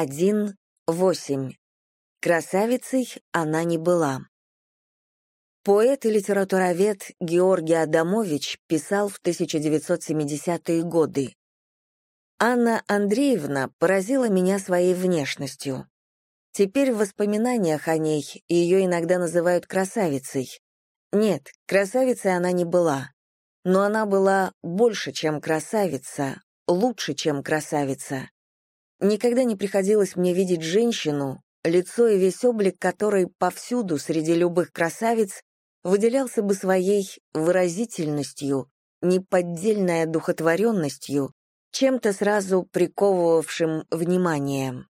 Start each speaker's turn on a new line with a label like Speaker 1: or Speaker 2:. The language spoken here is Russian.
Speaker 1: 1.8. Красавицей она не была. Поэт и литературовед Георгий Адамович писал в 1970-е годы. Анна Андреевна поразила меня своей внешностью. Теперь в воспоминаниях о ней ее иногда называют красавицей. Нет, красавицей она не была. Но она была больше, чем красавица, лучше, чем красавица. Никогда не приходилось мне видеть женщину, лицо и весь облик которой повсюду среди любых красавиц выделялся бы своей выразительностью, неподдельной одухотворенностью, чем-то сразу приковывавшим вниманием.